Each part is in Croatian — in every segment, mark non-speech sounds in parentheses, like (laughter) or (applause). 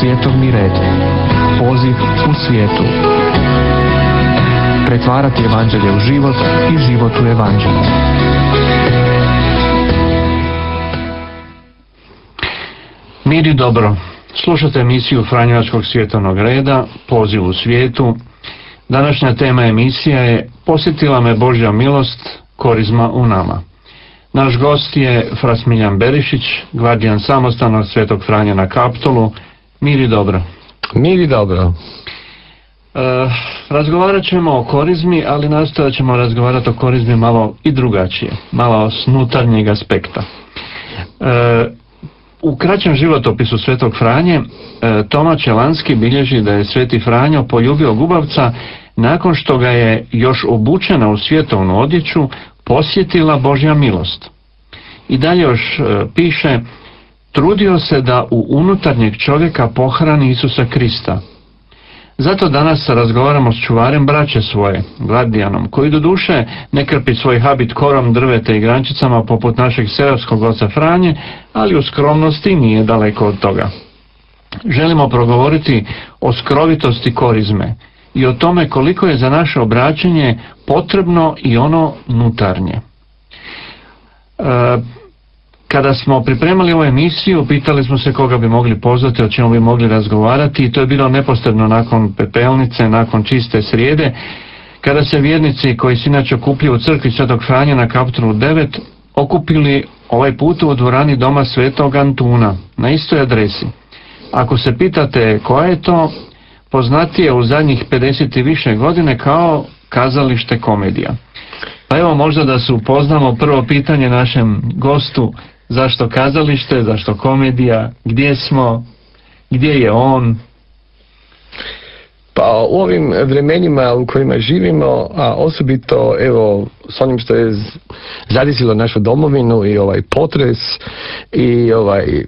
svjetovni red. Poziv u svijetu. Pretvarati evanđelje u život i život u evanđelje. Mir i dobro. Slušate emisiju Franjevačkog svjetovnog reda, poziv u svijetu. Današnja tema emisija je Posjetila me Božja milost, korizma u nama. Naš gost je Frasmiljan Berišić, gvardijan samostanog Svetog Franja na Kaptolu. Mir i dobro. Mir i dobro. E, razgovarat ćemo o korizmi, ali nastojat ćemo razgovarati o korizmi malo i drugačije, malo s nutarnjeg aspekta. E, u kraćem životopisu Svetog Franje e, Toma Čelanski bilježi da je Sveti Franjo poljubio gubavca nakon što ga je još obučena u svjetovnu odjeću posjetila Božja milost. I dalje još piše, trudio se da u unutarnjeg čovjeka pohrani Isusa Krista. Zato danas razgovaramo s čuvarem braće svoje, Gladijanom, koji do duše ne krpi svoj habit korom, drvete i grančicama poput našeg serovskog oca Franje, ali u skromnosti nije daleko od toga. Želimo progovoriti o skrovitosti korizme i o tome koliko je za naše obraćenje potrebno i ono nutarnje. E, kada smo pripremali ovu emisiju, pitali smo se koga bi mogli pozvati, o čemu bi mogli razgovarati i to je bilo neposredno nakon pepelnice, nakon čiste srijede, kada se vjernici koji se inače okupljaju u crkvi Svetog Franja na kapitolu 9 okupili ovaj put u dvorani doma Svetog Antuna na istoj adresi. Ako se pitate koja je to, poznatije u zadnjih 50 i više godine kao kazalište komedija. Pa evo možda da se upoznamo prvo pitanje našem gostu zašto kazalište, zašto komedija, gdje smo, gdje je on? Pa u ovim vremenima u kojima živimo, a osobito evo s onim što je zadisilo našu domovinu i ovaj potres i ovaj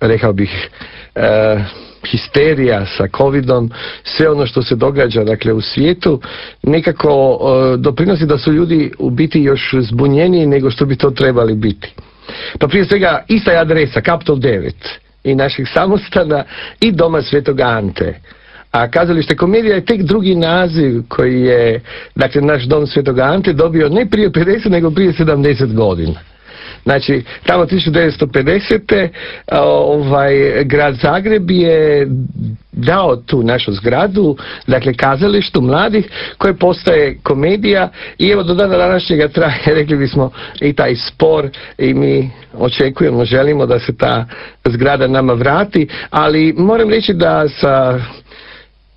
rekao bih e, histerija sa covidom, sve ono što se događa dakle u svijetu nekako e, doprinosi da su ljudi u biti još zbunjeniji nego što bi to trebali biti. Pa prije svega ista je adresa, Kapitol 9 i naših samostana i doma Svetog Ante. A kazalište komedija je tek drugi naziv koji je, dakle, naš dom Svetog Ante dobio ne prije 50 nego prije 70 godina. Znači, tamo 1950. ovaj, grad Zagreb je dao tu našu zgradu, dakle kazalištu mladih, koje postaje komedija i evo do dana današnjega traje, (laughs) rekli bismo, i taj spor i mi očekujemo, želimo da se ta zgrada nama vrati, ali moram reći da sa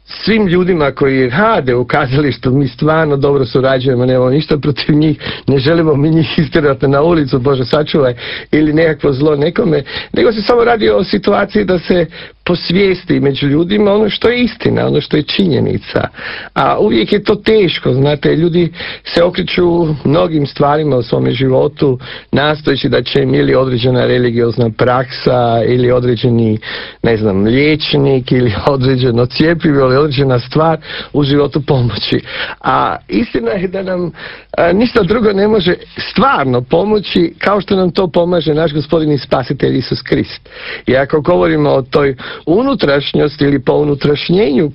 svim ljudima koji rade u kazalištu, mi stvarno dobro surađujemo, nemamo ništa protiv njih, ne želimo mi njih istirati na ulicu, Bože sačuvaj, ili nekakvo zlo nekome, nego se samo radi o situaciji da se posvijesti među ljudima ono što je istina, ono što je činjenica. A uvijek je to teško, znate, ljudi se okreću mnogim stvarima u svome životu, nastojeći da će im ili određena religiozna praksa, ili određeni, ne znam, liječnik, ili (laughs) određeno cijepivo, ili određena stvar u životu pomoći. A istina je da nam ništa drugo ne može stvarno pomoći kao što nam to pomaže naš gospodin i spasitelj Isus Krist. I ako govorimo o toj unutrašnjosti ili po unutrašnjenju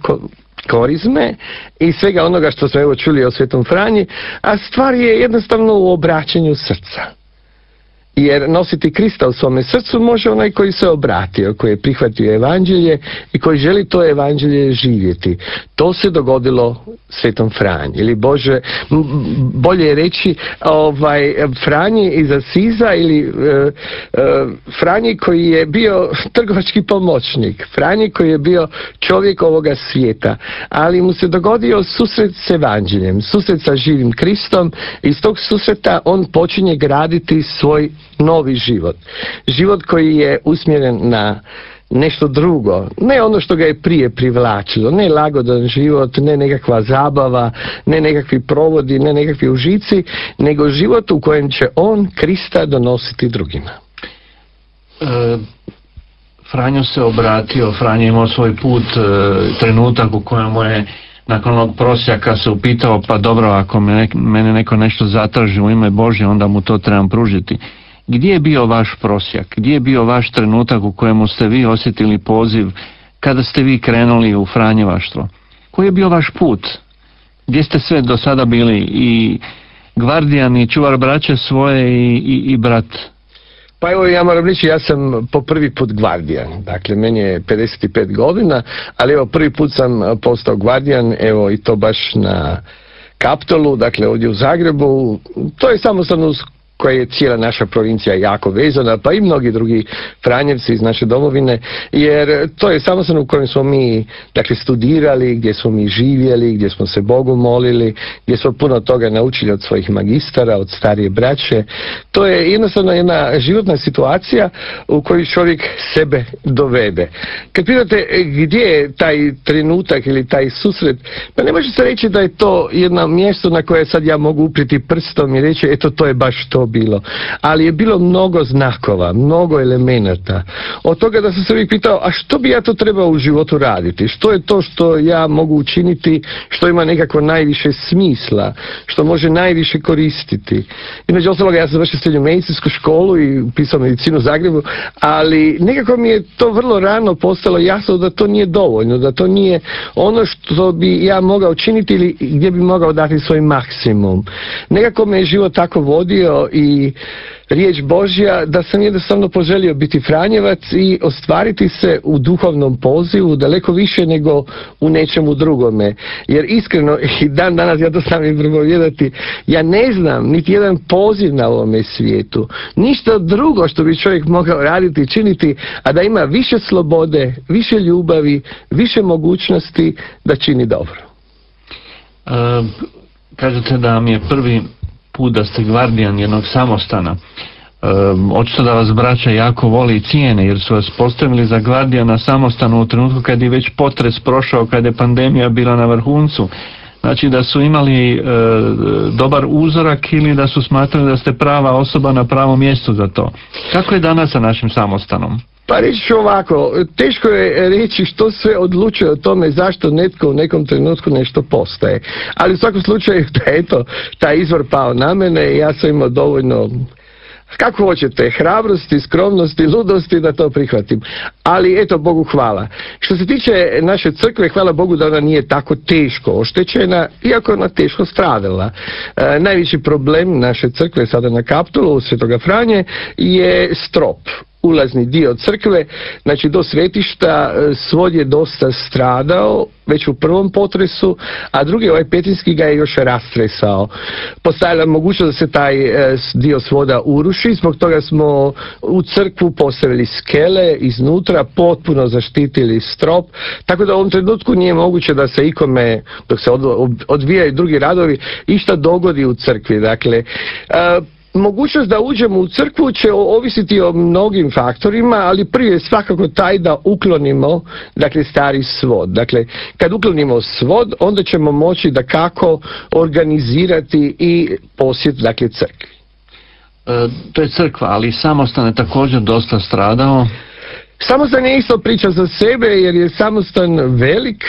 korizme i svega onoga što smo evo čuli o Svetom Franji, a stvar je jednostavno u obraćanju srca. Jer nositi Krista u svome srcu može onaj koji se obratio, koji je prihvatio evanđelje i koji želi to evanđelje živjeti. To se dogodilo Svetom Franji. Ili Bože, bolje reći ovaj, Franji iz Asiza ili e, e, Franji koji je bio (laughs) trgovački pomoćnik. Franji koji je bio čovjek ovoga svijeta. Ali mu se dogodio susret s evanđeljem, susret sa živim Kristom i iz tog susreta on počinje graditi svoj novi život. Život koji je usmjeren na nešto drugo, ne ono što ga je prije privlačilo, ne lagodan život, ne nekakva zabava, ne nekakvi provodi, ne nekakvi užici, nego život u kojem će on Krista donositi drugima. E, Franjo se obratio, Franjo imao svoj put, e, trenutak u kojemu je nakon onog prosjaka se upitao, pa dobro, ako me, mene neko nešto zatraži u ime Božje, onda mu to trebam pružiti. Gdje je bio vaš prosjak? Gdje je bio vaš trenutak u kojemu ste vi osjetili poziv kada ste vi krenuli u Franjevaštvo? Koji je bio vaš put? Gdje ste sve do sada bili i gvardijan i čuvar braće svoje i, i, i brat? Pa evo ja moram reći, ja sam po prvi put gvardijan, dakle meni je 55 godina, ali evo prvi put sam postao gvardijan, evo i to baš na Kaptolu, dakle ovdje u Zagrebu, to je samostalno koja je cijela naša provincija jako vezana, pa i mnogi drugi Franjevci iz naše domovine, jer to je samostan u kojem smo mi dakle, studirali, gdje smo mi živjeli, gdje smo se Bogu molili, gdje smo puno toga naučili od svojih magistara, od starije braće. To je jednostavno jedna životna situacija u kojoj čovjek sebe dovede. Kad pitate gdje je taj trenutak ili taj susret, pa ne može se reći da je to jedno mjesto na koje sad ja mogu upriti prstom i reći eto to je baš to bilo. Ali je bilo mnogo znakova, mnogo elemenata. Od toga da sam se uvijek pitao, a što bi ja to trebao u životu raditi? Što je to što ja mogu učiniti, što ima nekako najviše smisla, što može najviše koristiti? I među ostaloga ja sam završio srednju medicinsku školu i upisao medicinu u Zagrebu, ali nekako mi je to vrlo rano postalo jasno da to nije dovoljno, da to nije ono što bi ja mogao učiniti ili gdje bi mogao dati svoj maksimum. Nekako me je život tako vodio i i riječ Božja da sam jednostavno poželio biti Franjevac i ostvariti se u duhovnom pozivu daleko više nego u nečemu drugome. Jer iskreno (laughs) i dan danas ja to sam i propovjedati, ja ne znam niti jedan poziv na ovome svijetu. Ništa drugo što bi čovjek mogao raditi i činiti, a da ima više slobode, više ljubavi, više mogućnosti da čini dobro. E, kažete da mi je prvi put da ste gvardijan jednog samostana. E, očito da vas braća jako voli i cijene jer su vas postavili za gvardijana samostanu u trenutku kad je već potres prošao, kad je pandemija bila na vrhuncu. Znači da su imali e, dobar uzorak ili da su smatrali da ste prava osoba na pravom mjestu za to. Kako je danas sa našim samostanom? Pa reći ću ovako, teško je reći što sve odlučuje o tome zašto netko u nekom trenutku nešto postaje. Ali u svakom slučaju da (laughs) eto, taj izvor pao na mene i ja sam imao dovoljno kako hoćete, hrabrosti, skromnosti, ludosti da to prihvatim. Ali eto, Bogu hvala. Što se tiče naše crkve, hvala Bogu da ona nije tako teško oštećena, iako je ona teško stradala. E, najveći problem naše crkve sada na Kaptolu, Svetoga Franje, je strop ulazni dio crkve, znači do svetišta e, svod je dosta stradao već u prvom potresu, a drugi ovaj petinski ga je još rastresao. Postavila mogućnost da se taj e, dio svoda uruši, zbog toga smo u crkvu postavili skele iznutra, potpuno zaštitili strop, tako da u ovom trenutku nije moguće da se ikome, dok se odvijaju drugi radovi, išta dogodi u crkvi. Dakle, e, mogućnost da uđemo u crkvu će ovisiti o mnogim faktorima, ali prije svakako taj da uklonimo dakle stari svod. Dakle, kad uklonimo svod, onda ćemo moći da kako organizirati i posjet dakle crkvi. E, to je crkva, ali samostan je također dosta stradao. Samostan je isto priča za sebe jer je samostan velik,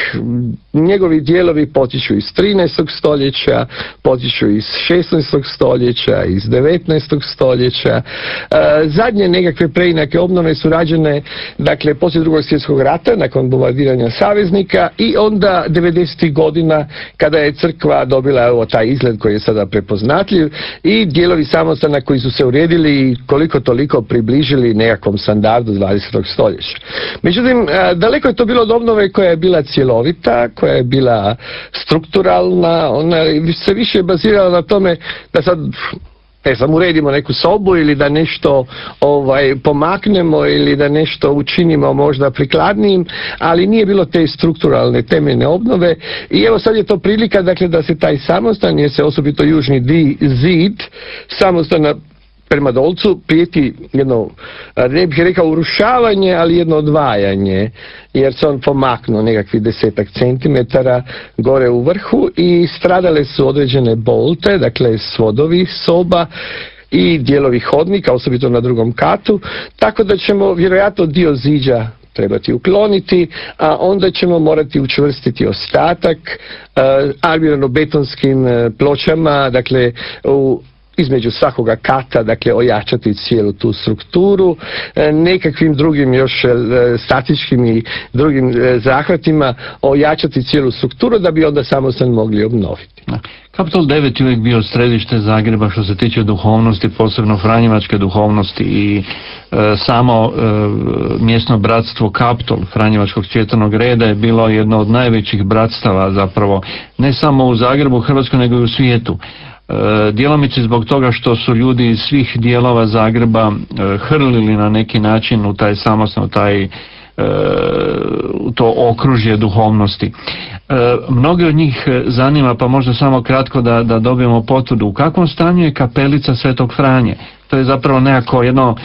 njegovi dijelovi potiču iz 13. stoljeća, potiču iz 16. stoljeća, iz 19. stoljeća. E, zadnje nekakve preinake obnove su rađene dakle, poslije drugog svjetskog rata, nakon bombardiranja saveznika i onda 90. godina kada je crkva dobila evo, taj izgled koji je sada prepoznatljiv i dijelovi samostana koji su se uredili koliko toliko približili nekakvom standardu 20. stoljeća stoljeća. Međutim, e, daleko je to bilo od obnove koja je bila cjelovita, koja je bila strukturalna, ona se više bazirala na tome da sad ne znam, uredimo neku sobu ili da nešto ovaj, pomaknemo ili da nešto učinimo možda prikladnijim, ali nije bilo te strukturalne temeljne obnove i evo sad je to prilika dakle da se taj samostan, jer se osobito južni zid samostana prema dolcu prijeti jedno, ne bih rekao urušavanje, ali jedno odvajanje, jer se on pomaknuo nekakvih desetak centimetara gore u vrhu i stradale su određene bolte, dakle svodovi soba i dijelovi hodnika, osobito na drugom katu, tako da ćemo vjerojatno dio ziđa trebati ukloniti, a onda ćemo morati učvrstiti ostatak uh, armirano betonskim pločama, dakle u između svakoga kata, dakle ojačati cijelu tu strukturu, e, nekakvim drugim još e, statičkim i drugim e, zahvatima ojačati cijelu strukturu da bi onda samostan mogli obnoviti. Kapitol 9 je uvijek bio središte Zagreba što se tiče duhovnosti, posebno Franjevačke duhovnosti i samo mjesno bratstvo Kaptol Franjevačkog četvrnog reda je bilo jedno od najvećih bratstava zapravo ne samo u Zagrebu, Hrvatskoj nego i u svijetu. E, djelomice zbog toga što su ljudi iz svih dijelova Zagreba e, hrlili na neki način u taj samostan, u taj e, to okružje duhovnosti. Mnogi od njih zanima, pa možda samo kratko da, da dobijemo potvrdu, u kakvom stanju je kapelica Svetog Franje? To je zapravo nekako jedno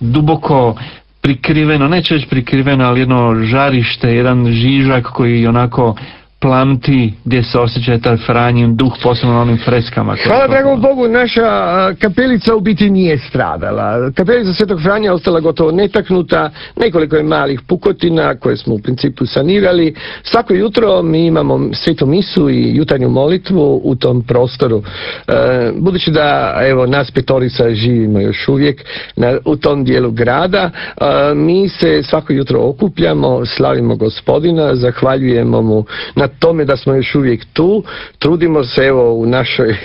duboko prikriveno, neće reći prikriveno, ali jedno žarište, jedan žižak koji onako plamti gdje se osjeća taj Franjin duh, posebno na onim freskama. Hvala dragom Bogu, naša kapelica u biti nije stradala. Kapelica Svetog Franja ostala gotovo netaknuta, nekoliko je malih pukotina koje smo u principu sanirali. Svako jutro mi imamo svetu misu i jutarnju molitvu u tom prostoru. E, budući da evo nas petorica živimo još uvijek na, u tom dijelu grada, e, mi se svako jutro okupljamo, slavimo gospodina, zahvaljujemo mu na tome da smo još uvijek tu, trudimo se evo u našoj uh,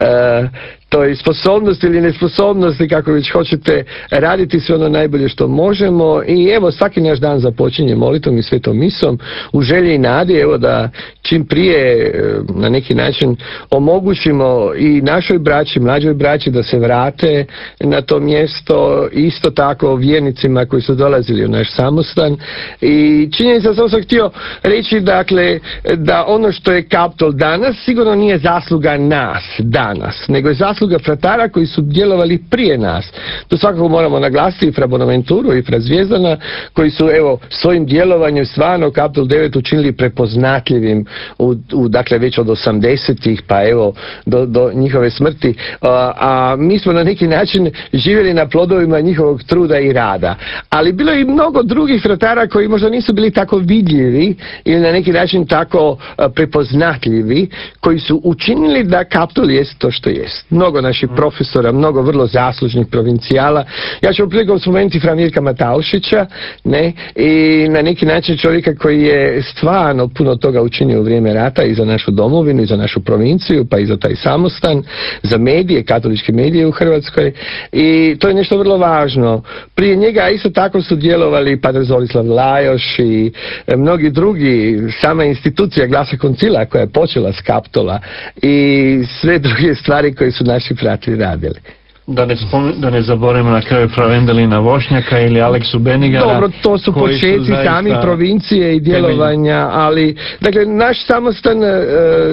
(laughs) toj sposobnosti ili nesposobnosti, kako već hoćete, raditi sve ono najbolje što možemo. I evo svaki naš dan započinje molitvom i svetom misom u želji i nadi evo da čim prije e, na neki način omogućimo i našoj braći, mlađoj braći da se vrate na to mjesto isto tako vjernicima koji su dolazili u naš samostan. I činjenica sam sam htio reći dakle da ono što je Kaptol danas sigurno nije zasluga nas danas, nego je zasluga zasluga fratara koji su djelovali prije nas. To svakako moramo naglasiti i fra Bonaventuru i fra Zvijezdana koji su evo svojim djelovanjem stvarno Kapitol 9 učinili prepoznatljivim u, u dakle već od 80-ih pa evo do, do njihove smrti a, a mi smo na neki način živjeli na plodovima njihovog truda i rada. Ali bilo je i mnogo drugih fratara koji možda nisu bili tako vidljivi ili na neki način tako prepoznatljivi koji su učinili da Kapitol jest to što jest. Mnogo mnogo naših profesora, mnogo vrlo zaslužnih provincijala. Ja ću prilikom spomenuti Franirka Mataušića, ne, i na neki način čovjeka koji je stvarno puno toga učinio u vrijeme rata i za našu domovinu, i za našu provinciju, pa i za taj samostan, za medije, katoličke medije u Hrvatskoj i to je nešto vrlo važno. Prije njega isto tako su djelovali Padre Zolislav Lajoš i e, mnogi drugi, sama institucija Glasa Koncila koja je počela s Kaptola i sve druge stvari koje su naši fratelji radili. Da ne, spom, da ne zaboravimo na kraju Pravendelina Vošnjaka ili Aleksu Benigara. Dobro, to su početci su sami provincije i djelovanja, ali dakle naš samostan e,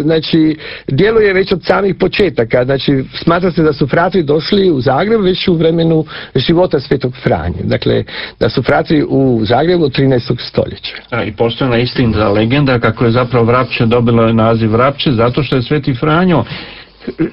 znači djeluje već od samih početaka. Znači smatra se da su frati došli u Zagreb već u vremenu života Svetog Franje. Dakle da su frati u Zagrebu od 13. stoljeća. A, I postoji na istinita legenda kako je zapravo Vrapće dobilo naziv Vrapće zato što je Sveti Franjo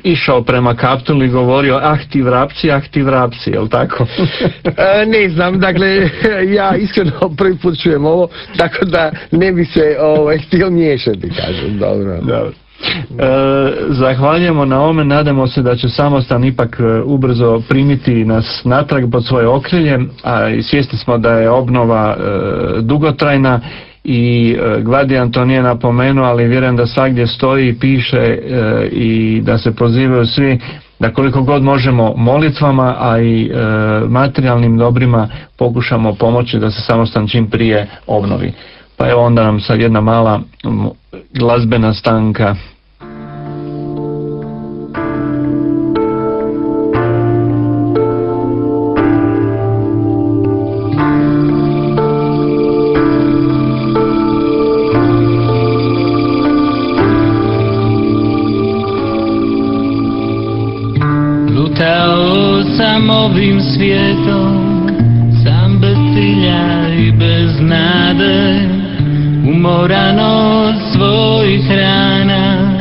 išao prema kaptulu i govorio ah ti vrapci, ah ti vrapci, jel tako? (laughs) e, ne znam, dakle (laughs) ja iskreno prvi put čujem ovo, tako da ne bi se ovaj, htio miješati, kažem, dobro. dobro. E, zahvaljujemo na ome, nadamo se da će samostan ipak e, ubrzo primiti nas natrag pod svoje okrilje, a i svjesni smo da je obnova e, dugotrajna i e, Gladijan to nije napomenuo, ali vjerujem da svagdje stoji i piše e, i da se pozivaju svi da koliko god možemo molitvama, a i e, materijalnim dobrima pokušamo pomoći da se samostan čim prije obnovi. Pa evo onda nam sad jedna mala glazbena stanka. novým svietom, sám bez cíľa i bez nádej. Umoraná od svojich rána,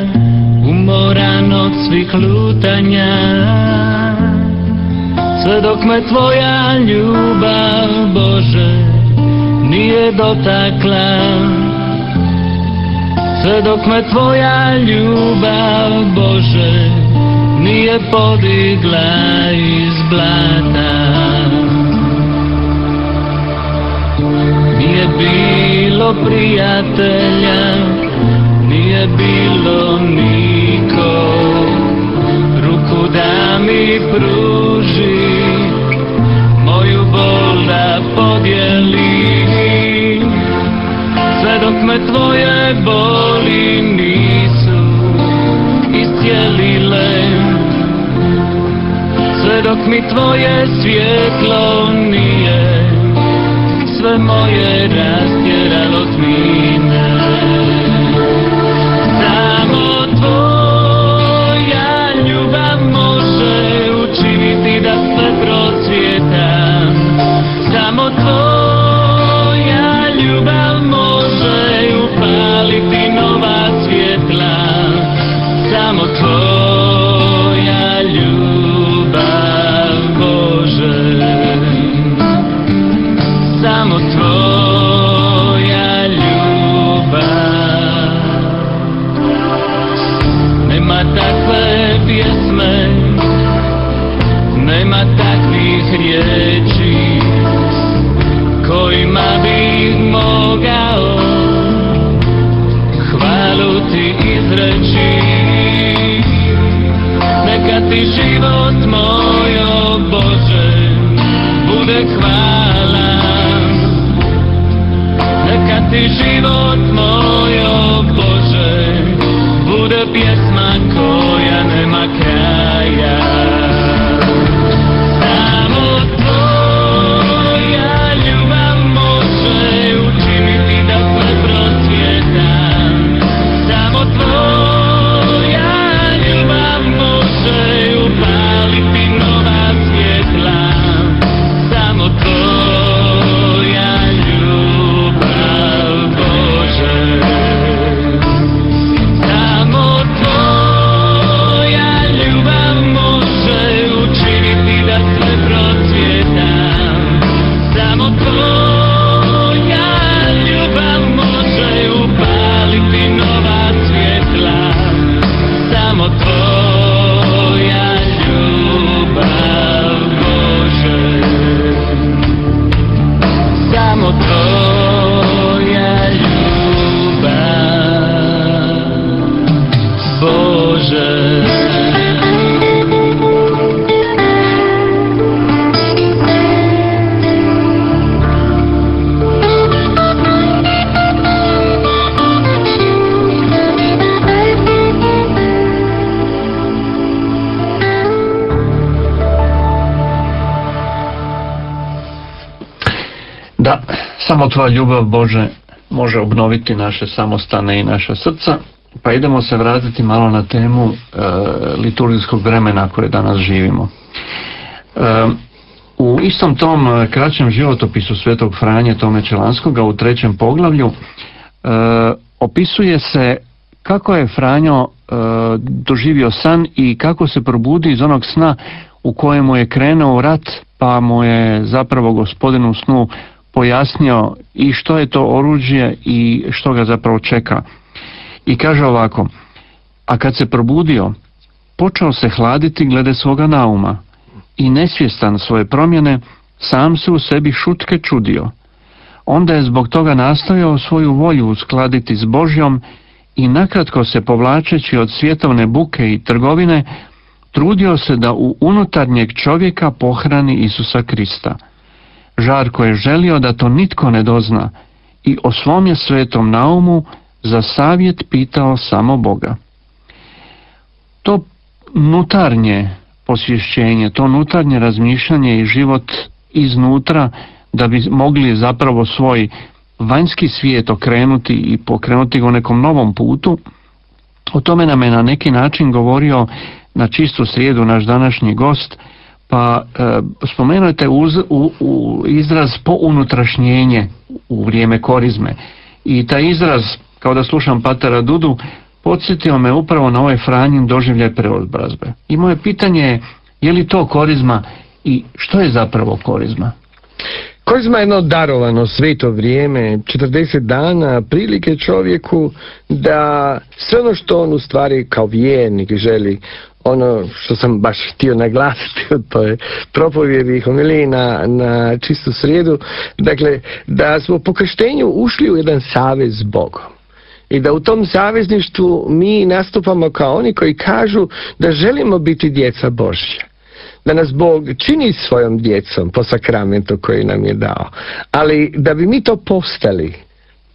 umoraná od svých lútania. Svedok me tvoja ľúbav, Bože, nije dotakla. Svedok me tvoja ľúbav, Bože, nije podigla iz blata. Nije bilo prijatelja Nije bilo niko. Ruku da mi pruži Moju bol da podijeli. Sve me tvoje boli nisu iscijelile Dok mi tvoje svjetlo nije Sve moje rastjeralo tmine samo tvoja ljubav Bože može obnoviti naše samostane i naša srca. Pa idemo se vratiti malo na temu e, liturgijskog vremena koje danas živimo. E, u istom tom e, kraćem životopisu Svetog Franje Tome Čelanskoga u trećem poglavlju e, opisuje se kako je Franjo e, doživio san i kako se probudi iz onog sna u kojemu je krenuo rat pa mu je zapravo gospodin u snu pojasnio i što je to oružje i što ga zapravo čeka. I kaže ovako, a kad se probudio, počeo se hladiti glede svoga nauma i nesvjestan svoje promjene, sam se u sebi šutke čudio. Onda je zbog toga nastojao svoju volju uskladiti s Božjom i nakratko se povlačeći od svjetovne buke i trgovine, trudio se da u unutarnjeg čovjeka pohrani Isusa Krista. Žarko je želio da to nitko ne dozna i o svom je svetom naumu za savjet pitao samo Boga. To nutarnje posvješćenje, to nutarnje razmišljanje i život iznutra da bi mogli zapravo svoj vanjski svijet okrenuti i pokrenuti ga u nekom novom putu, o tome nam je na neki način govorio na čistu srijedu naš današnji gost, pa e, spomenujete uz, u, u izraz pounutrašnjenje u vrijeme korizme i taj izraz, kao da slušam Patara Dudu, podsjetio me upravo na ovaj Franjin doživljaj preobrazbe. I moje pitanje je, je li to korizma i što je zapravo korizma? Korizma je jedno darovano sveto vrijeme, 40 dana, prilike čovjeku da sve ono što on u stvari kao vjernik želi ono što sam baš htio naglasiti (laughs) u toj propovjedi homiliji na, na čistu srijedu, dakle da smo po krštenju ušli u jedan savez s Bogom. I da u tom savezništvu mi nastupamo kao oni koji kažu da želimo biti djeca Božja da nas Bog čini svojom djecom po sakramentu koji nam je dao. Ali da bi mi to postali,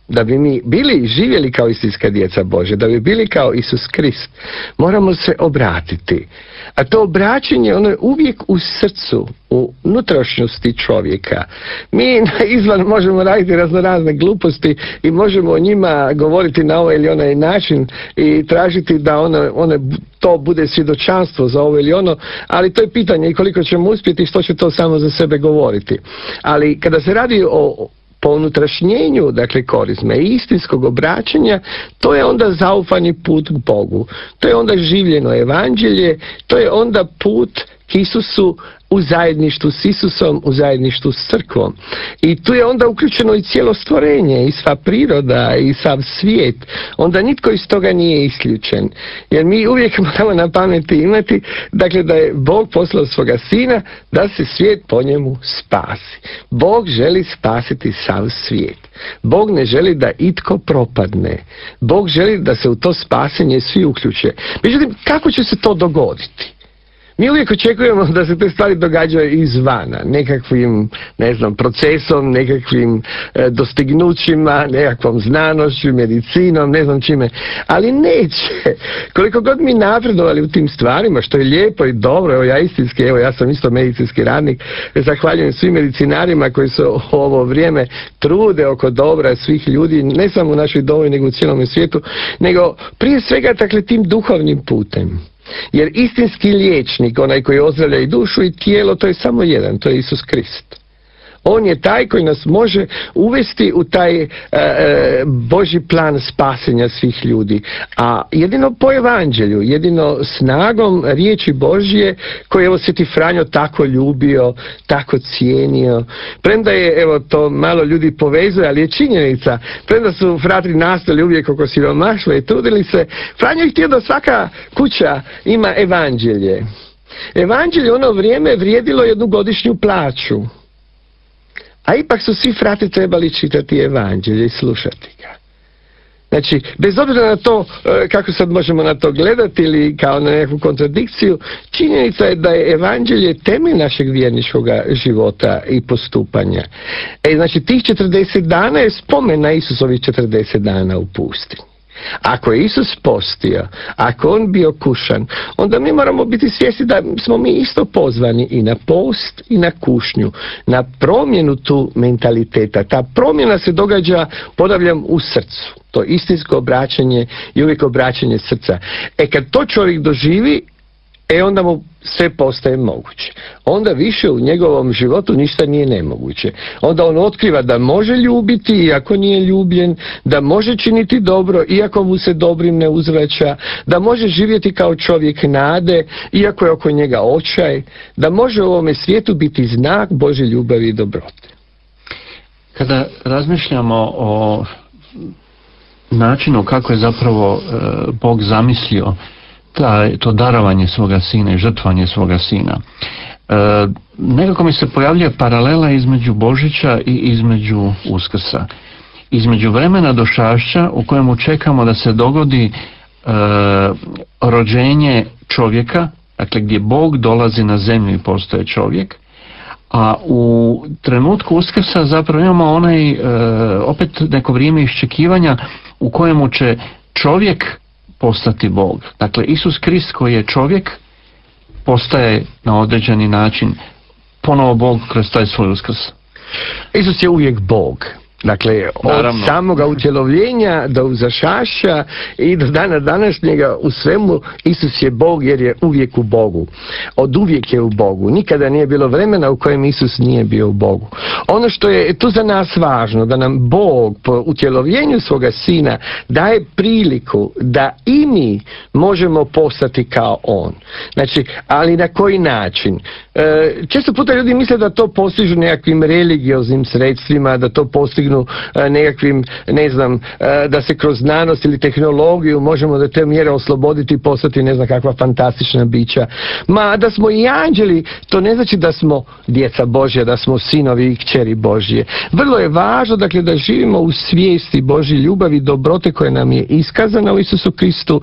da bi mi bili živjeli kao istinska djeca Bože, da bi bili kao Isus Krist, moramo se obratiti. A to obraćenje, ono je uvijek u srcu, u unutrašnjosti čovjeka. Mi na izvan možemo raditi raznorazne gluposti i možemo o njima govoriti na ovaj ili onaj način i tražiti da ono, one, to bude svjedočanstvo za ovo ili ono, ali to je pitanje i koliko ćemo uspjeti i što će to samo za sebe govoriti. Ali kada se radi o po unutrašnjenju, dakle korizme istinskog obraćanja, to je onda zaufani put k Bogu. To je onda življeno evanđelje, to je onda put Isusu u zajedništvu s Isusom, u zajedništvu s crkvom. I tu je onda uključeno i cijelo stvorenje, i sva priroda, i sav svijet. Onda nitko iz toga nije isključen. Jer mi uvijek (laughs) moramo na pameti imati, dakle da je Bog poslao svoga sina da se svijet po njemu spasi. Bog želi spasiti sav svijet. Bog ne želi da itko propadne. Bog želi da se u to spasenje svi uključe. Međutim, kako će se to dogoditi? Mi uvijek očekujemo da se te stvari događaju izvana, nekakvim, ne znam, procesom, nekakvim e, dostignućima, nekakvom znanošću, medicinom, ne znam čime, ali neće. Koliko god mi napredovali u tim stvarima, što je lijepo i dobro, evo ja istinski, evo ja sam isto medicinski radnik, zahvaljujem svim medicinarima koji se ovo vrijeme trude oko dobra svih ljudi, ne samo u našoj domovi, nego u cijelom svijetu, nego prije svega, dakle, tim duhovnim putem. Jer istinski liječnik, onaj koji ozdravlja i dušu i tijelo, to je samo jedan, to je Isus Krist. On je taj koji nas može uvesti u taj e, e, Boži plan spasenja svih ljudi. A jedino po evanđelju, jedino snagom riječi Božje koje je Sveti Franjo tako ljubio, tako cijenio. Premda je, evo to malo ljudi povezuje, ali je činjenica. Premda su fratri nastali uvijek oko siromaštva i trudili se. Franjo je htio da svaka kuća ima evanđelje. Evanđelje ono vrijeme vrijedilo jednu godišnju plaću. A ipak su svi frati trebali čitati evanđelje i slušati ga. Znači, bez obzira na to e, kako sad možemo na to gledati ili kao na neku kontradikciju, činjenica je da je evanđelje temelj našeg vjerničkog života i postupanja. E, znači, tih 40 dana je spomen na Isusovih 40 dana u pustinji. Ako je Isus postio, ako on bio kušan, onda mi moramo biti svjesni da smo mi isto pozvani i na post i na kušnju, na promjenu tu mentaliteta. Ta promjena se događa, podavljam, u srcu. To istinsko obraćanje i uvijek obraćanje srca. E kad to čovjek doživi, e onda mu sve postaje moguće. Onda više u njegovom životu ništa nije nemoguće. Onda on otkriva da može ljubiti iako nije ljubljen, da može činiti dobro iako mu se dobrim ne uzvraća, da može živjeti kao čovjek nade iako je oko njega očaj, da može u ovome svijetu biti znak Bože ljubavi i dobrote. Kada razmišljamo o načinu kako je zapravo e, Bog zamislio taj, to darovanje svoga sina i žrtvanje svoga sina. E, nekako mi se pojavljuje paralela između Božića i između Uskrsa. Između vremena došašća u kojemu čekamo da se dogodi e, rođenje čovjeka, dakle gdje Bog dolazi na zemlju i postoje čovjek, a u trenutku Uskrsa zapravo imamo onaj e, opet neko vrijeme iščekivanja u kojemu će čovjek postati Bog. Dakle, Isus Krist koji je čovjek postaje na određeni način ponovo Bog kroz taj svoj uskrs. Isus je uvijek Bog. Dakle, od samoga utjelovljenja do uzašaša i do dana današnjega u svemu Isus je Bog jer je uvijek u Bogu. Od uvijek je u Bogu. Nikada nije bilo vremena u kojem Isus nije bio u Bogu. Ono što je tu za nas važno, da nam Bog po utjelovljenju svoga sina daje priliku da i mi možemo postati kao On. Znači, ali na koji način? E, često puta ljudi misle da to postižu nekakvim religioznim sredstvima, da to postignu istinu e, nekakvim, ne znam, e, da se kroz znanost ili tehnologiju možemo do te mjere osloboditi i postati ne znam kakva fantastična bića. Ma da smo i anđeli, to ne znači da smo djeca Božja, da smo sinovi i kćeri Božje. Vrlo je važno dakle da živimo u svijesti Božje ljubavi, dobrote koja nam je iskazana u Isusu Kristu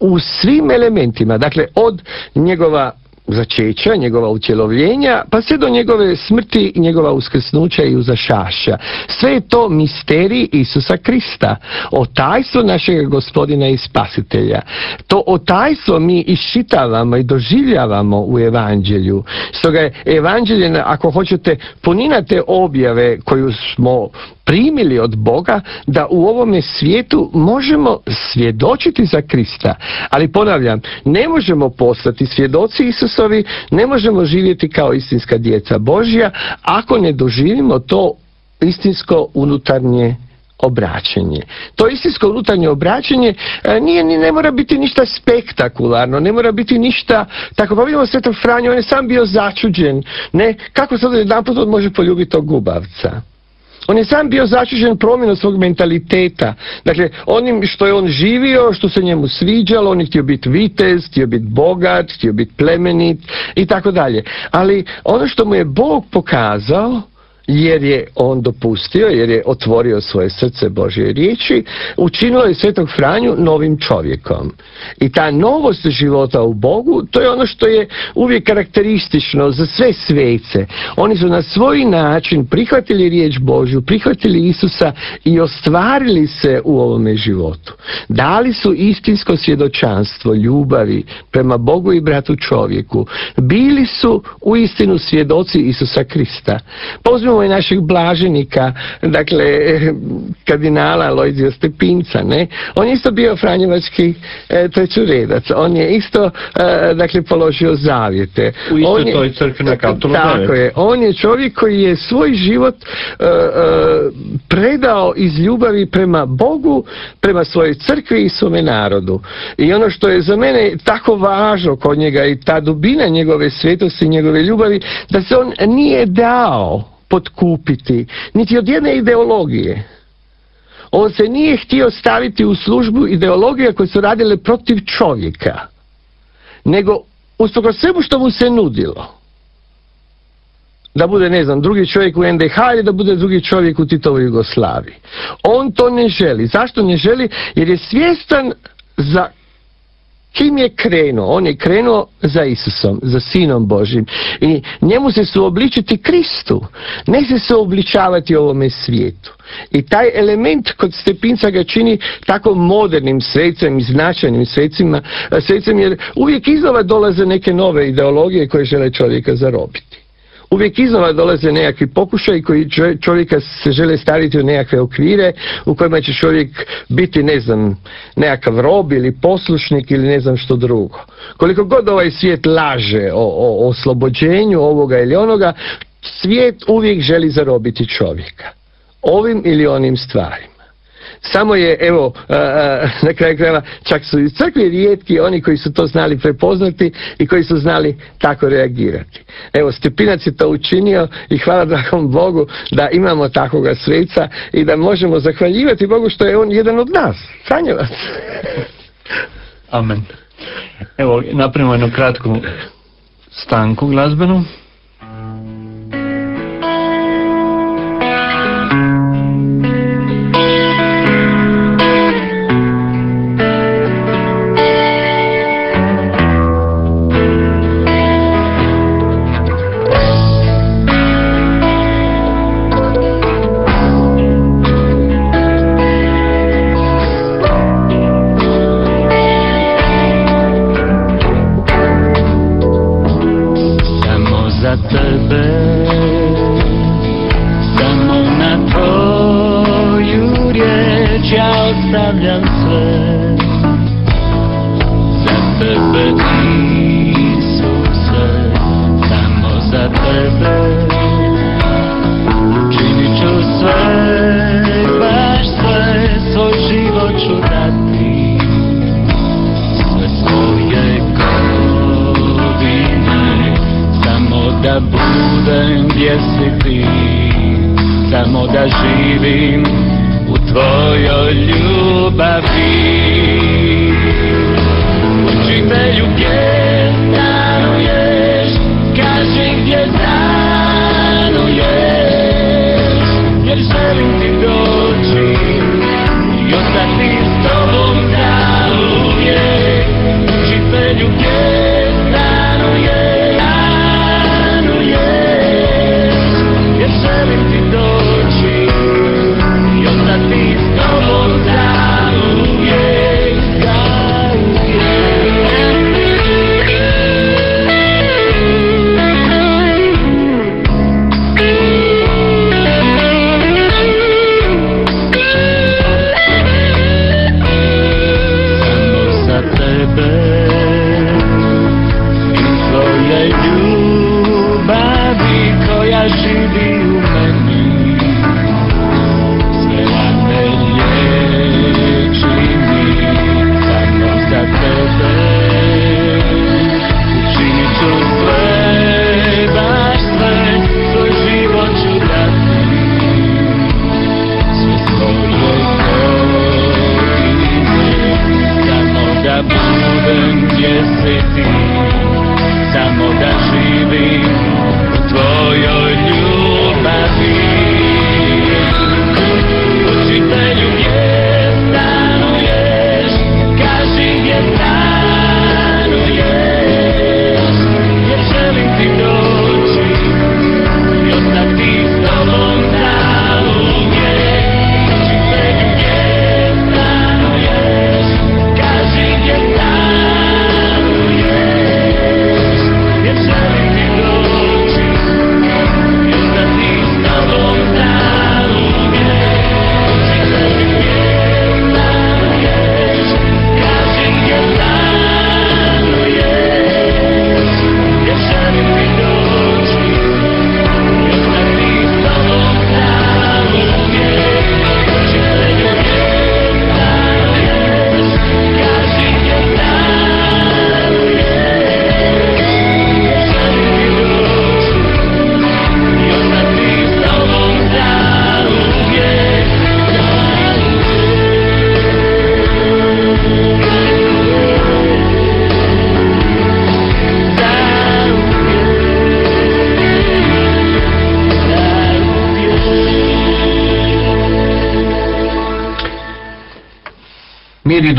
u svim elementima, dakle od njegova začeća, njegova utjelovljenja, pa sve do njegove smrti, njegova uskrsnuća i uzašaša. Sve je to misterij Isusa Krista, otajstvo našeg gospodina i spasitelja. To otajstvo mi iščitavamo i doživljavamo u evanđelju. Stoga je evanđelje, ako hoćete, punina te objave koju smo primili od Boga da u ovome svijetu možemo svjedočiti za Krista. Ali ponavljam, ne možemo postati svjedoci Isusovi, ne možemo živjeti kao istinska djeca Božja ako ne doživimo to istinsko unutarnje obraćenje. To istinsko unutarnje obraćenje e, nije, ni ne mora biti ništa spektakularno, ne mora biti ništa, tako pa vidimo Svetog Franju, on je sam bio začuđen, ne, kako sad jedan put može poljubiti tog gubavca. On je sam bio začuđen promjenom svog mentaliteta. Dakle, onim što je on živio, što se njemu sviđalo, on je htio biti vitez, htio biti bogat, htio biti plemenit i tako dalje. Ali ono što mu je Bog pokazao, jer je on dopustio, jer je otvorio svoje srce Božje riječi, učinilo je Svetog Franju novim čovjekom. I ta novost života u Bogu, to je ono što je uvijek karakteristično za sve svece. Oni su na svoj način prihvatili riječ Božju, prihvatili Isusa i ostvarili se u ovome životu. Dali su istinsko svjedočanstvo ljubavi prema Bogu i bratu čovjeku. Bili su u istinu svjedoci Isusa Krista. Pozmimo imamo i naših blaženika, dakle, kardinala Lojzija Stepinca, ne? On je isto bio franjevački e, trećuredac, on je isto, e, dakle, položio zavjete. U istoj on je, toj crkvi na Tako je, on je čovjek koji je svoj život e, e, predao iz ljubavi prema Bogu, prema svojoj crkvi i svome narodu. I ono što je za mene tako važno kod njega i ta dubina njegove svetosti, njegove ljubavi, da se on nije dao potkupiti, niti od jedne ideologije. On se nije htio staviti u službu ideologija koje su radile protiv čovjeka, nego ustoga svemu što mu se nudilo. Da bude, ne znam, drugi čovjek u NDH ili da bude drugi čovjek u Titovoj Jugoslaviji. On to ne želi. Zašto ne želi? Jer je svjestan za Kim je krenuo? On je krenuo za Isusom, za Sinom Božim. I njemu se suobličiti Kristu, ne se suobličavati ovome svijetu. I taj element kod Stepinca ga čini tako modernim svecem i značajnim svecima, svecem jer uvijek iznova dolaze neke nove ideologije koje žele čovjeka zarobiti uvijek iznova dolaze nekakvi pokušaj koji čovjeka se žele staviti u nekakve okvire u kojima će čovjek biti, ne znam, nekakav rob ili poslušnik ili ne znam što drugo. Koliko god ovaj svijet laže o, o, o oslobođenju ovoga ili onoga, svijet uvijek želi zarobiti čovjeka. Ovim ili onim stvarima. Samo je, evo, na kraju krajeva, čak su i crkvi rijetki oni koji su to znali prepoznati i koji su znali tako reagirati. Evo, Stepinac je to učinio i hvala dragom Bogu da imamo takvoga sveca i da možemo zahvaljivati Bogu što je on jedan od nas, Franjevac. Amen. Evo, napravimo jednu kratku stanku glazbenu.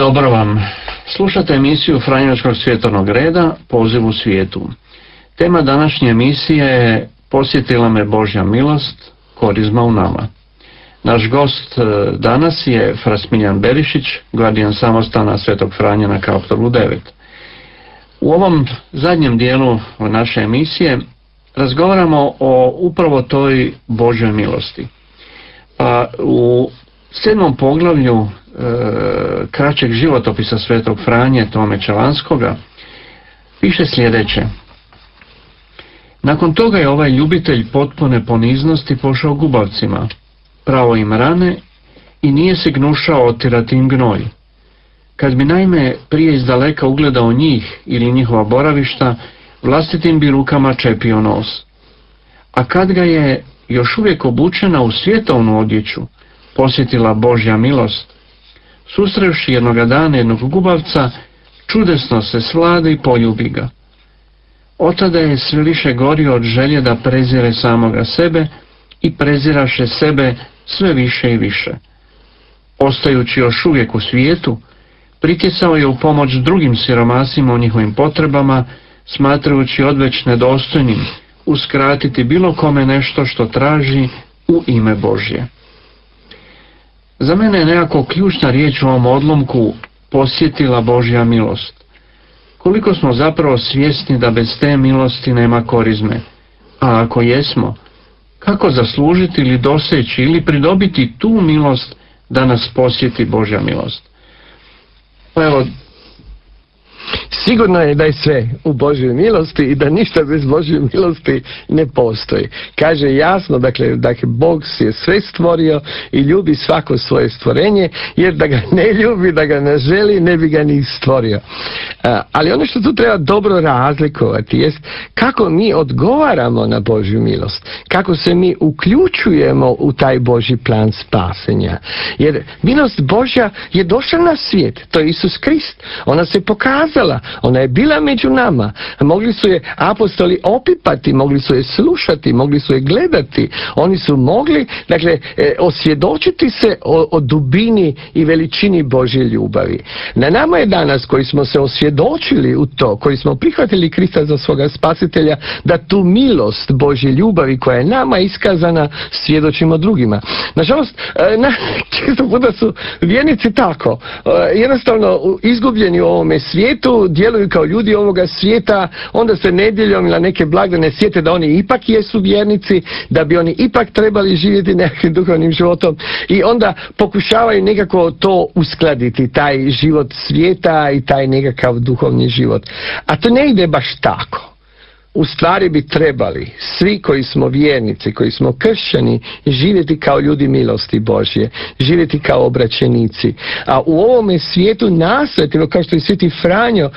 Dobro vam. Slušate emisiju Franjevačkog svjetovnog reda Poziv u svijetu. Tema današnje emisije je Posjetila me Božja milost, korizma u nama. Naš gost e, danas je Frasmiljan Berišić, guardijan samostana Svetog Franja na Kaptolu 9. U ovom zadnjem dijelu naše emisije razgovaramo o upravo toj Božjoj milosti. Pa u sedmom poglavlju kraćeg životopisa Svetog Franje Tome Čelanskoga piše sljedeće. Nakon toga je ovaj ljubitelj potpune poniznosti pošao gubavcima, pravo im rane i nije se gnušao otirati im gnoj. Kad bi naime prije iz daleka ugledao njih ili njihova boravišta, vlastitim bi rukama čepio nos. A kad ga je još uvijek obučena u svjetovnu odjeću, posjetila Božja milost, susrevši jednoga dana jednog gubavca, čudesno se svlada i poljubi ga. Otada je sve više gorio od želje da prezire samoga sebe i preziraše sebe sve više i više. Ostajući još uvijek u svijetu, pritjecao je u pomoć drugim siromasima u njihovim potrebama, smatrajući odveć nedostojnim uskratiti bilo kome nešto što traži u ime Božje. Za mene je nekako ključna riječ u ovom odlomku posjetila Božja milost. Koliko smo zapravo svjesni da bez te milosti nema korizme, a ako jesmo, kako zaslužiti ili doseći ili pridobiti tu milost da nas posjeti Božja milost? Pa evo, sigurno je da je sve u Božoj milosti i da ništa bez Božje milosti ne postoji. Kaže jasno, dakle, dakle Bog si je sve stvorio i ljubi svako svoje stvorenje, jer da ga ne ljubi, da ga ne želi, ne bi ga ni stvorio. Ali ono što tu treba dobro razlikovati jest kako mi odgovaramo na Božju milost, kako se mi uključujemo u taj Božji plan spasenja. Jer milost Božja je došla na svijet, to je Isus Krist. Ona se pokazala, ona je bila među nama. Mogli su je apostoli opipati, mogli su je slušati, mogli su je gledati. Oni su mogli, dakle, e, osvjedočiti se o, o dubini i veličini Božje ljubavi. Na nama je danas koji smo se osvjedočili u to, koji smo prihvatili Krista za svoga spasitelja, da tu milost Božje ljubavi koja je nama iskazana svjedočimo drugima. Nažalost, e, na, (laughs) često puta su vjernici tako, e, jednostavno izgubljeni u ovome svijetu, djeluju kao ljudi ovoga svijeta, onda se nedjeljom na neke blagdane sjete da oni ipak jesu vjernici, da bi oni ipak trebali živjeti nekakvim duhovnim životom i onda pokušavaju nekako to uskladiti, taj život svijeta i taj nekakav duhovni život. A to ne ide baš tako. U stvari bi trebali svi koji smo vjernici, koji smo kršćani, živjeti kao ljudi milosti Božje, živjeti kao obraćenici. A u ovome svijetu nastojati, evo kao što je Sveti Franjo,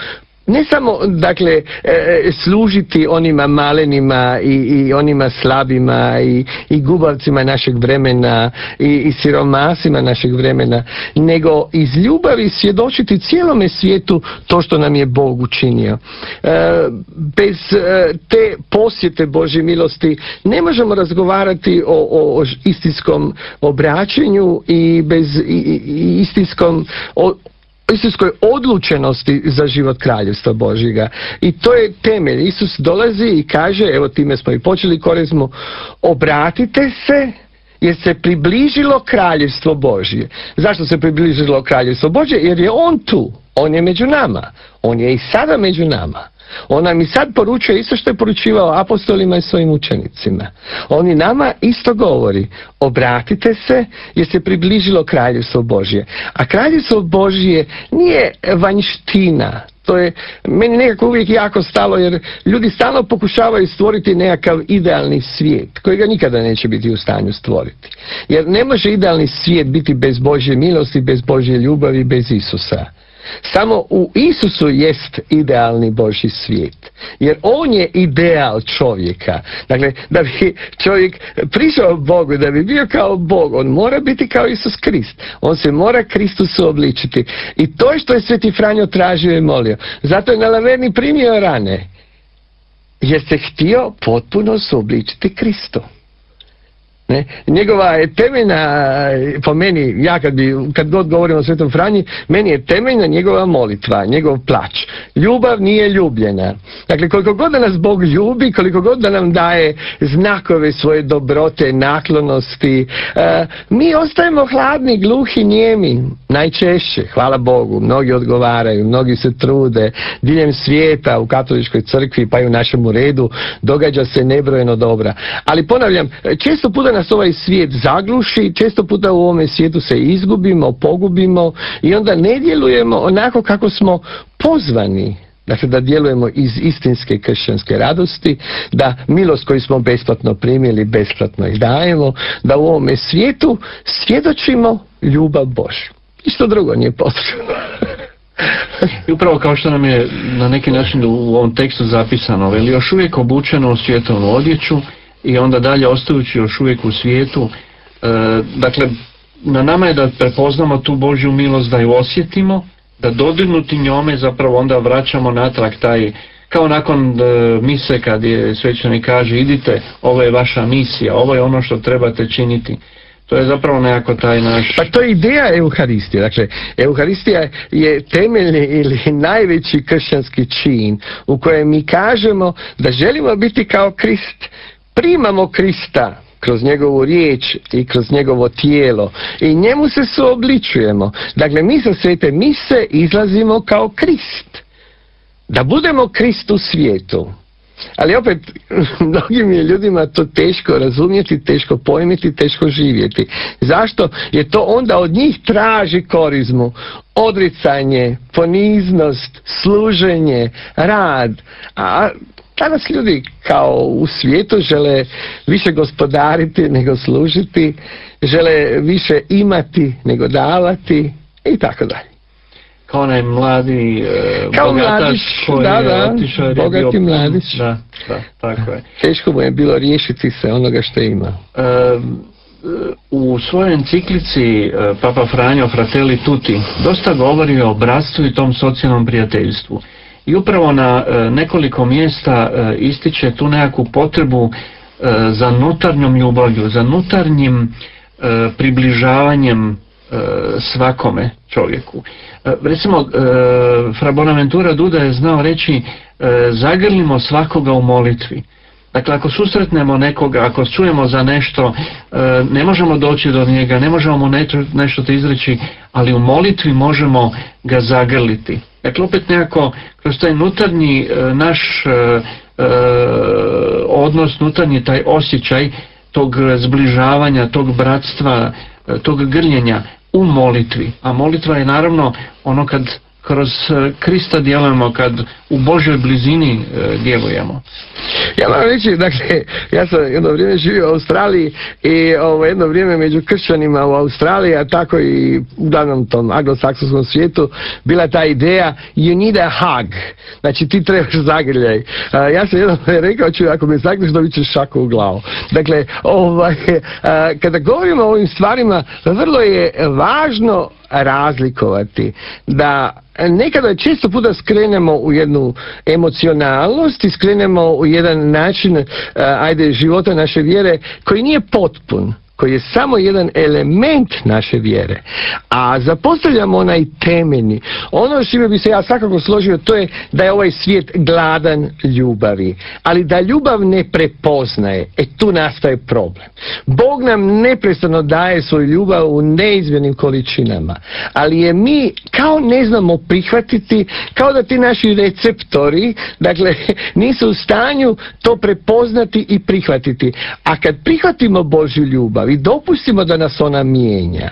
ne samo dakle e, e, služiti onima malenima i, i onima slabima i, i gubavcima našeg vremena i, i siromasima našeg vremena nego iz ljubavi svjedočiti cijelome svijetu to što nam je Bog učinio. E, bez te posjete Božje milosti ne možemo razgovarati o, o, istinskom obraćenju i bez istinskom o, istinskoj odlučenosti za život kraljevstva Božjega. I to je temelj. Isus dolazi i kaže, evo time smo i počeli korizmu, obratite se jer se približilo kraljevstvo Božje. Zašto se približilo kraljevstvo Božje? Jer je on tu. On je među nama. On je i sada među nama. On nam i sad poručuje isto što je poručivao apostolima i svojim učenicima. On i nama isto govori, obratite se jer se približilo kraljevstvo Božje. A kraljevstvo Božje nije vanjština, to je meni nekako uvijek jako stalo jer ljudi stalno pokušavaju stvoriti nekakav idealni svijet kojega nikada neće biti u stanju stvoriti. Jer ne može idealni svijet biti bez Božje milosti, bez Božje ljubavi, bez Isusa. Samo u Isusu jest idealni Božji svijet. Jer On je ideal čovjeka. Dakle, da bi čovjek prišao Bogu, da bi bio kao Bog, on mora biti kao Isus Krist. On se mora Kristusu obličiti. I to što je Sveti Franjo tražio i molio. Zato je na Laverni primio rane. Jer se htio potpuno suobličiti Kristu. Ne? Njegova je temeljna, po meni, ja kad, bi, kad god govorim o Svetom Franji, meni je temeljna njegova molitva, njegov plać. Ljubav nije ljubljena. Dakle, koliko god da nas Bog ljubi, koliko god da nam daje znakove svoje dobrote, naklonosti, e, mi ostajemo hladni, gluhi, nijemi. Najčešće, hvala Bogu, mnogi odgovaraju, mnogi se trude, diljem svijeta, u katoličkoj crkvi, pa i u našem redu, događa se nebrojeno dobra. Ali ponavljam, često puta nas ovaj svijet zagluši, često puta u ovome svijetu se izgubimo, pogubimo i onda ne djelujemo onako kako smo pozvani Dakle, da djelujemo iz istinske kršćanske radosti, da milost koju smo besplatno primili, besplatno i dajemo, da u ovome svijetu svjedočimo ljubav Božju. Isto drugo nije potrebno. I upravo kao što nam je na neki način u ovom tekstu zapisano, veli još uvijek obučeno u svjetovnu odjeću i onda dalje ostajući još uvijek u svijetu. E, dakle, na nama je da prepoznamo tu Božju milost, da ju osjetimo, da dodirnuti njome zapravo onda vraćamo natrag taj kao nakon e, mise kad je svećenik kaže idite, ovo je vaša misija, ovo je ono što trebate činiti. To je zapravo nekako taj naš... Pa to je ideja Euharistije. Dakle, Euharistija je temeljni ili (laughs) najveći kršćanski čin u kojem mi kažemo da želimo biti kao Krist. Primamo Krista kroz njegovu riječ i kroz njegovo tijelo i njemu se suobličujemo. Dakle, mi sa svete mise izlazimo kao Krist. Da budemo Krist u svijetu Ali opet, (laughs) mnogim je ljudima to teško razumjeti, teško pojmiti, teško živjeti. Zašto? Jer to onda od njih traži korizmu, odricanje, poniznost, služenje, rad. A danas ljudi kao u svijetu žele više gospodariti nego služiti, žele više imati nego davati i tako dalje. Kao onaj mladi e, Kao bogataš mladić, koji da, je da, otišao bogati bio- mladić. Da, da, tako je. Teško mu je bilo riješiti se onoga što ima. E, u svojoj enciklici e, Papa Franjo Fratelli Tutti dosta govori o bratstvu i tom socijalnom prijateljstvu. I upravo na e, nekoliko mjesta e, ističe tu nekakvu potrebu e, za nutarnjom ljubavlju, za nutarnjim približavanjem svakome čovjeku. Recimo, Fra Bonaventura Duda je znao reći zagrlimo svakoga u molitvi. Dakle, ako susretnemo nekoga, ako čujemo za nešto, e, ne možemo doći do njega, ne možemo mu nešto te izreći, ali u molitvi možemo ga zagrliti. Dakle, opet nekako kroz taj nutarnji e, naš e, odnos, nutarnji taj osjećaj tog zbližavanja, tog bratstva, tog grljenja u molitvi. A molitva je naravno ono kad kroz e, Krista djelujemo, kad u Božoj blizini e, djelujemo. Ja moram reći, dakle, ja sam jedno vrijeme živio u Australiji i ovo, jedno vrijeme među kršćanima u Australiji, a tako i u danom tom anglosaksonskom svijetu, bila ta ideja you need a hug, znači ti trebaš zagrljaj. A, ja sam jednom (laughs) rekao, ću, ako me zagrliš, dobit ćeš šaku u glavu. Dakle, ovaj, kada govorimo o ovim stvarima, vrlo je važno razlikovati da nekada često puta skrenemo u jednu emocionalnost i skrenemo u jedan način e, ajde života naše vjere koji nije potpun koji je samo jedan element naše vjere, a zapostavljamo onaj temeljni. Ono s čime bi se ja svakako složio, to je da je ovaj svijet gladan ljubavi, ali da ljubav ne prepoznaje, e tu nastaje problem. Bog nam neprestano daje svoju ljubav u neizmjernim količinama, ali je mi kao ne znamo prihvatiti, kao da ti naši receptori, dakle, (laughs) nisu u stanju to prepoznati i prihvatiti. A kad prihvatimo Božju ljubav i dopustimo da nas ona mijenja,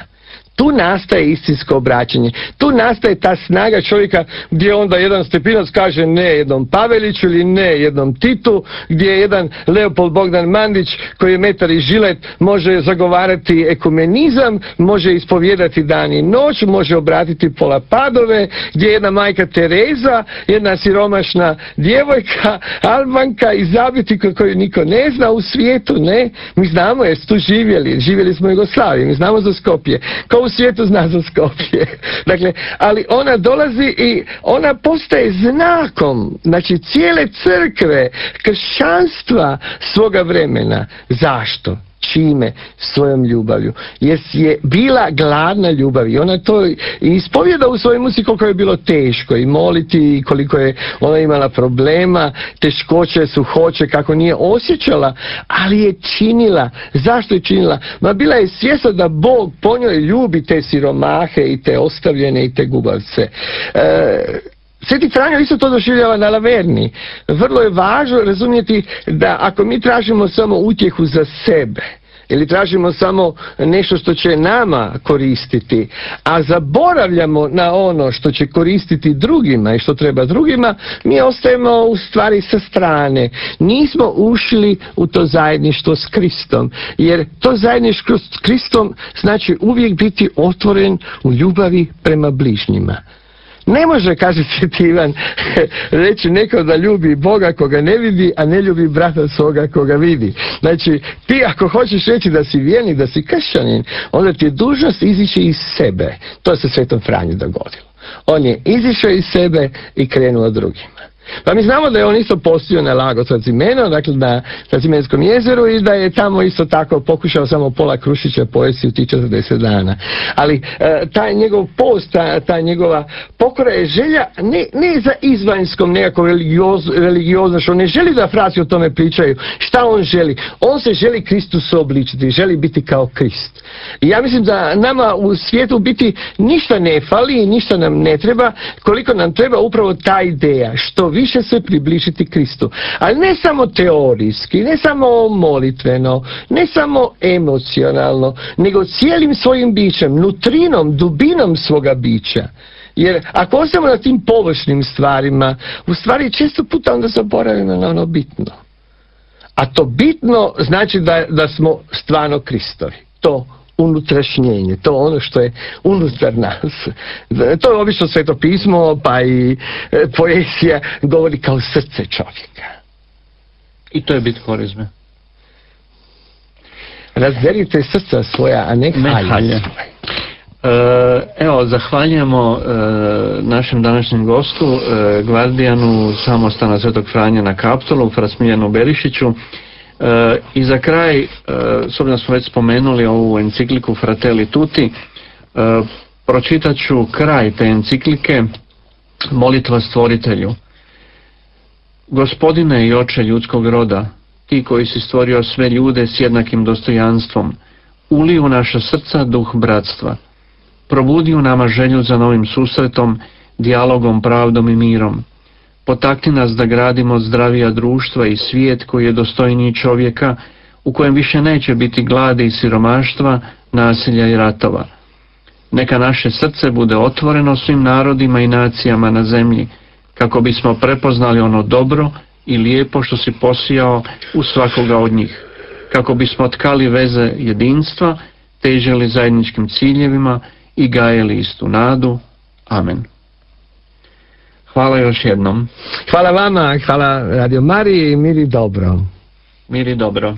tu nastaje istinsko obraćanje. Tu nastaje ta snaga čovjeka gdje onda jedan Stepinac kaže ne jednom Paveliću ili ne jednom Titu, gdje jedan Leopold Bogdan Mandić koji je metar i žilet može zagovarati ekumenizam, može ispovjedati dan i noć, može obratiti pola padove, gdje jedna majka Tereza, jedna siromašna djevojka, Albanka i zabiti koju niko ne zna u svijetu, ne? Mi znamo jer su tu živjeli, živjeli smo u Jugoslaviji, mi znamo za Skopje. Ko u svijetu zna za Skopje. (laughs) Dakle, ali ona dolazi i ona postaje znakom, znači cijele crkve, kršćanstva svoga vremena. Zašto? Čime? Svojom ljubavlju. Jer je bila gladna ljubav i ona to ispovjeda u svojoj muzici koliko je bilo teško i moliti koliko je ona imala problema teškoće, suhoće kako nije osjećala ali je činila. Zašto je činila? ma bila je svjesna da Bog po njoj ljubi te siromahe i te ostavljene i te gubavce. E, Sveti Franjo isto to doživljava na Laverni. Vrlo je važno razumjeti da ako mi tražimo samo utjehu za sebe, ili tražimo samo nešto što će nama koristiti, a zaboravljamo na ono što će koristiti drugima i što treba drugima, mi ostajemo u stvari sa strane. Nismo ušli u to zajedništvo s Kristom, jer to zajedništvo s Kristom znači uvijek biti otvoren u ljubavi prema bližnjima. Ne može, kaže Sveti Ivan, (laughs) reći neko da ljubi Boga koga ne vidi, a ne ljubi brata svoga koga vidi. Znači, ti ako hoćeš reći da si vjernik, da si kršćanin, onda ti je dužnost izići iz sebe. To se Svetom Franju dogodilo. On je izišao iz sebe i krenuo drugima. Pa mi znamo da je on isto postio na lago Tracimeno, dakle na Tracimenskom jezeru i da je tamo isto tako pokušao samo pola krušića pojesti u tih 40 dana. Ali e, taj njegov post, ta, ta njegova pokora je želja ne, ne za izvanjskom nekakvom religioz, religioznošću, on ne želi da frasi o tome pričaju. Šta on želi? On se želi Kristusu obličiti, želi biti kao Krist. I ja mislim da nama u svijetu biti ništa ne fali i ništa nam ne treba, koliko nam treba upravo ta ideja. Što više se približiti Kristu. Ali ne samo teorijski, ne samo molitveno, ne samo emocionalno, nego cijelim svojim bićem, nutrinom, dubinom svoga bića. Jer ako ostavimo na tim površnim stvarima, u stvari često puta onda zaboravimo na ono bitno. A to bitno znači da, da smo stvarno Kristovi. To unutrašnjenje, to ono što je unutar nas. To je obično sveto pismo, pa i e, poezija govori kao srce čovjeka. I to je bit korizme. Razberite srca svoja, a ne halje svoje. E, Evo, zahvaljujemo e, našem današnjem gostu, e, Gvardijanu samostana Svetog Franja na Kaptolu, Frasmiljanu Berišiću. E, I za kraj, e, s obzirom smo već spomenuli ovu encikliku Fratelli Tutti, e, pročitat ću kraj te enciklike, molitva stvoritelju. Gospodine i oče ljudskog roda, ti koji si stvorio sve ljude s jednakim dostojanstvom, uli u naša srca duh bratstva, probudi u nama želju za novim susretom, dijalogom, pravdom i mirom. Potakni nas da gradimo zdravija društva i svijet koji je dostojniji čovjeka, u kojem više neće biti glade i siromaštva, nasilja i ratova. Neka naše srce bude otvoreno svim narodima i nacijama na zemlji, kako bismo prepoznali ono dobro i lijepo što si posijao u svakoga od njih, kako bismo tkali veze jedinstva, težili zajedničkim ciljevima i gajeli istu nadu. Amen. Hvala još jednom. Hvala vama, hvala Radio Mariji i miri dobro. Mir i dobro.